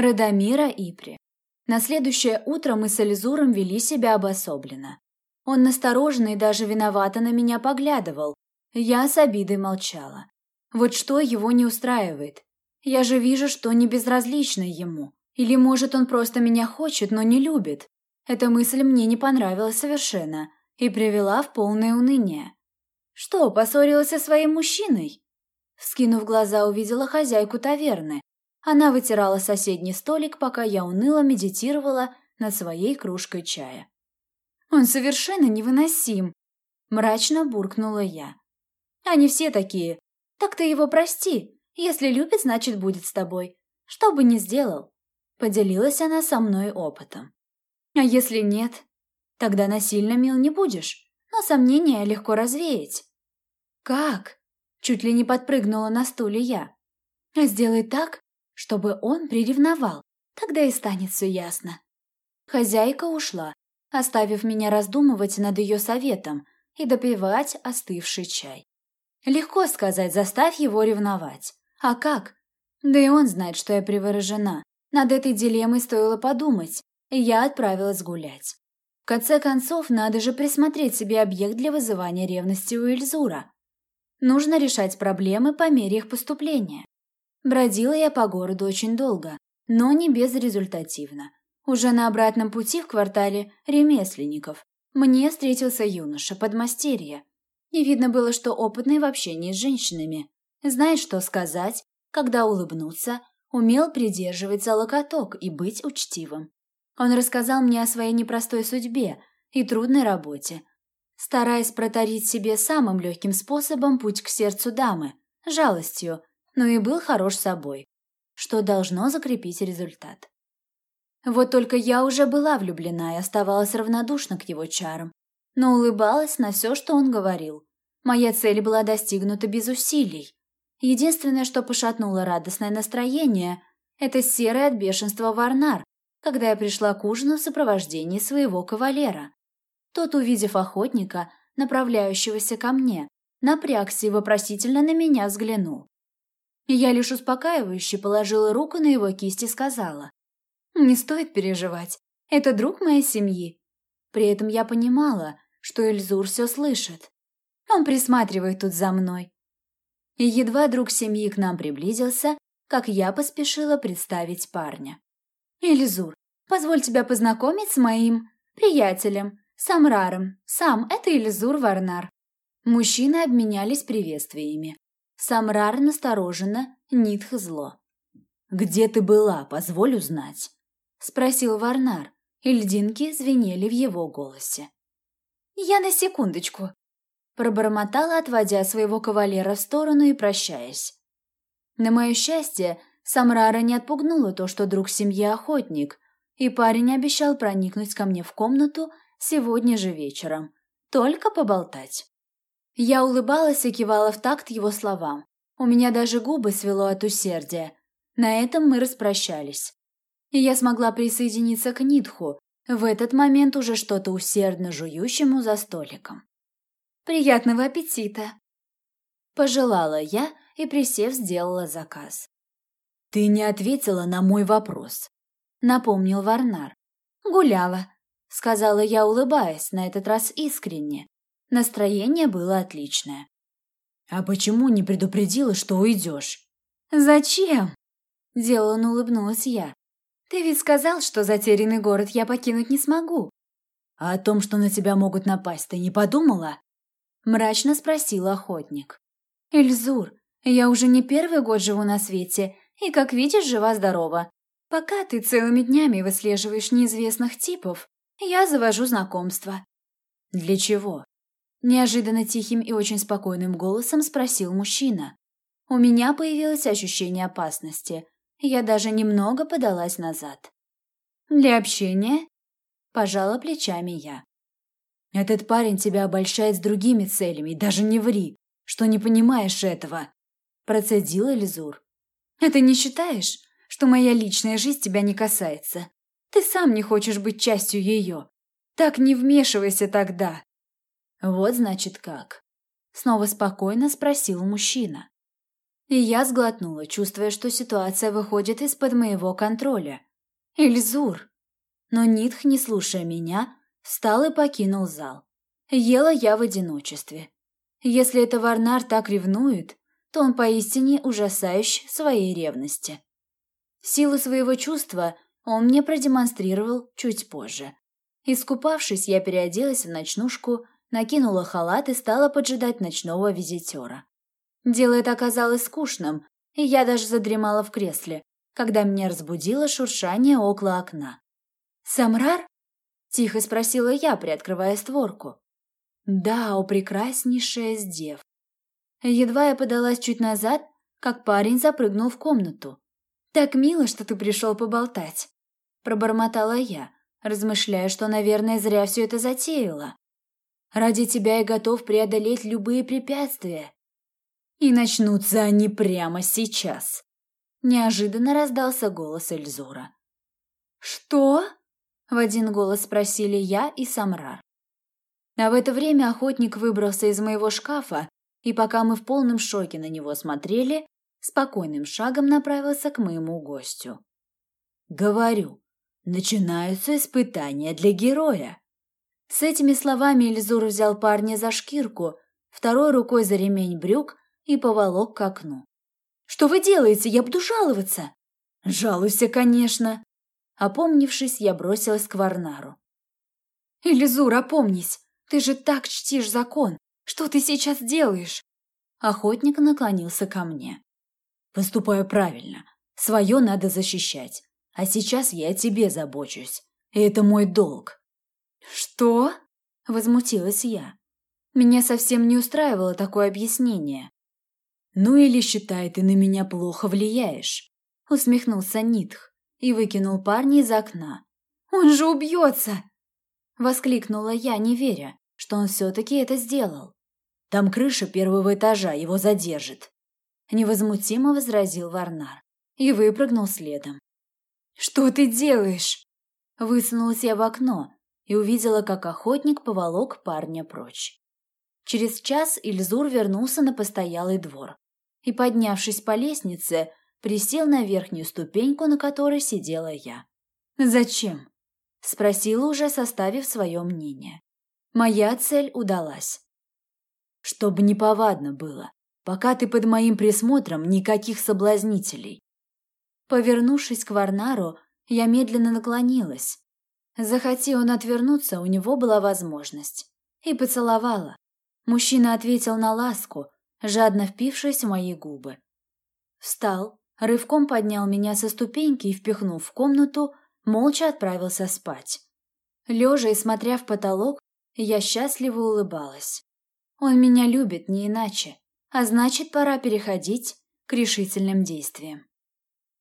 Радомира Ипри. На следующее утро мы с Эльзуром вели себя обособленно. Он настороженно и даже виновато на меня поглядывал. Я с обидой молчала. Вот что его не устраивает? Я же вижу, что не безразлично ему. Или, может, он просто меня хочет, но не любит. Эта мысль мне не понравилась совершенно и привела в полное уныние. Что, поссорилась со своим мужчиной? Скинув глаза, увидела хозяйку таверны. Она вытирала соседний столик, пока я уныло медитировала над своей кружкой чая. «Он совершенно невыносим!» – мрачно буркнула я. «Они все такие. Так ты его прости. Если любит, значит, будет с тобой. Что бы ни сделал». Поделилась она со мной опытом. «А если нет? Тогда насильно мил не будешь, но сомнения легко развеять». «Как?» – чуть ли не подпрыгнула на стуле я. «А сделай так, чтобы он приревновал, тогда и станет все ясно». Хозяйка ушла, оставив меня раздумывать над ее советом и допивать остывший чай. Легко сказать, заставь его ревновать. А как? Да и он знает, что я приворожена. Над этой дилеммой стоило подумать, и я отправилась гулять. В конце концов, надо же присмотреть себе объект для вызывания ревности у Эльзура. Нужно решать проблемы по мере их поступления. Бродила я по городу очень долго, но не безрезультативно. Уже на обратном пути в квартале ремесленников мне встретился юноша, подмастерье. И видно было, что опытный в общении с женщинами. Знает, что сказать, когда улыбнуться, умел придерживать за локоток и быть учтивым. Он рассказал мне о своей непростой судьбе и трудной работе, стараясь протарить себе самым легким способом путь к сердцу дамы, жалостью, но и был хорош собой, что должно закрепить результат. Вот только я уже была влюблена и оставалась равнодушна к его чарам, но улыбалась на все, что он говорил. Моя цель была достигнута без усилий. Единственное, что пошатнуло радостное настроение, это серый от бешенства Варнар, когда я пришла к ужину в сопровождении своего кавалера. Тот, увидев охотника, направляющегося ко мне, напрягся и вопросительно на меня взглянул. Я лишь успокаивающе положила руку на его кисть и сказала. «Не стоит переживать. Это друг моей семьи». При этом я понимала, что Эльзур все слышит. Он присматривает тут за мной. И едва друг семьи к нам приблизился, как я поспешила представить парня. «Эльзур, позволь тебя познакомить с моим приятелем, Самраром. Сам это Эльзур Варнар». Мужчины обменялись приветствиями. Самрар настороженно, Нитх зло. «Где ты была, позволь узнать?» — спросил Варнар, и льдинки звенели в его голосе. «Я на секундочку», — пробормотала, отводя своего кавалера в сторону и прощаясь. На мое счастье, Самрара не отпугнуло то, что друг семьи охотник, и парень обещал проникнуть ко мне в комнату сегодня же вечером, только поболтать. Я улыбалась и кивала в такт его словам. У меня даже губы свело от усердия. На этом мы распрощались. И я смогла присоединиться к Нитху, в этот момент уже что-то усердно жующему за столиком. «Приятного аппетита!» Пожелала я и, присев, сделала заказ. «Ты не ответила на мой вопрос», — напомнил Варнар. «Гуляла», — сказала я, улыбаясь, на этот раз искренне. Настроение было отличное. «А почему не предупредила, что уйдешь?» «Зачем?» – деланно улыбнулась я. «Ты ведь сказал, что затерянный город я покинуть не смогу». «А о том, что на тебя могут напасть, ты не подумала?» – мрачно спросил охотник. «Эльзур, я уже не первый год живу на свете, и, как видишь, жива-здорова. Пока ты целыми днями выслеживаешь неизвестных типов, я завожу знакомства». «Для чего?» Неожиданно тихим и очень спокойным голосом спросил мужчина. У меня появилось ощущение опасности. Я даже немного подалась назад. «Для общения?» – пожала плечами я. «Этот парень тебя обольщает с другими целями, даже не ври, что не понимаешь этого», – процедил Эльзур. «А ты не считаешь, что моя личная жизнь тебя не касается? Ты сам не хочешь быть частью ее. Так не вмешивайся тогда!» «Вот значит как», — снова спокойно спросил мужчина. И я сглотнула, чувствуя, что ситуация выходит из-под моего контроля. Эльзур! Но Нитх, не слушая меня, встал и покинул зал. Ела я в одиночестве. Если это Варнар так ревнует, то он поистине ужасающий своей ревности. Силу своего чувства он мне продемонстрировал чуть позже. Искупавшись, я переоделась в ночнушку, накинула халат и стала поджидать ночного визитера. Дело это оказалось скучным, и я даже задремала в кресле, когда меня разбудило шуршание около окна. «Самрар?» – тихо спросила я, приоткрывая створку. «Да, о прекраснейшая из дев». Едва я подалась чуть назад, как парень запрыгнул в комнату. «Так мило, что ты пришел поболтать», – пробормотала я, размышляя, что, наверное, зря все это затеяла. «Ради тебя я готов преодолеть любые препятствия». «И начнутся они прямо сейчас», – неожиданно раздался голос Эльзура. «Что?» – в один голос спросили я и Самрар. А в это время охотник выбрался из моего шкафа, и пока мы в полном шоке на него смотрели, спокойным шагом направился к моему гостю. «Говорю, начинаются испытания для героя». С этими словами Эльзур взял парня за шкирку, второй рукой за ремень брюк и поволок к окну. «Что вы делаете? Я буду жаловаться!» «Жалуйся, конечно!» Опомнившись, я бросилась к Варнару. «Элизур, опомнись! Ты же так чтишь закон! Что ты сейчас делаешь?» Охотник наклонился ко мне. Поступаю правильно. Свое надо защищать. А сейчас я о тебе забочусь. И это мой долг. Что? Возмутилась я. Меня совсем не устраивало такое объяснение. Ну или считай, ты на меня плохо влияешь. Усмехнулся Нитх и выкинул парня из окна. Он же убьется! Воскликнула я, не веря, что он все-таки это сделал. Там крыша первого этажа его задержит невозмутимо возразил Варнар и выпрыгнул следом. «Что ты делаешь?» Высунулась я в окно и увидела, как охотник поволок парня прочь. Через час Ильзур вернулся на постоялый двор и, поднявшись по лестнице, присел на верхнюю ступеньку, на которой сидела я. «Зачем?» – спросила уже, составив свое мнение. Моя цель удалась. «Чтобы неповадно было», Пока ты под моим присмотром, никаких соблазнителей. Повернувшись к Варнару, я медленно наклонилась. Захоти он отвернуться, у него была возможность. И поцеловала. Мужчина ответил на ласку, жадно впившись в мои губы. Встал, рывком поднял меня со ступеньки и, впихнув в комнату, молча отправился спать. Лежа и смотря в потолок, я счастливо улыбалась. Он меня любит не иначе а значит, пора переходить к решительным действиям.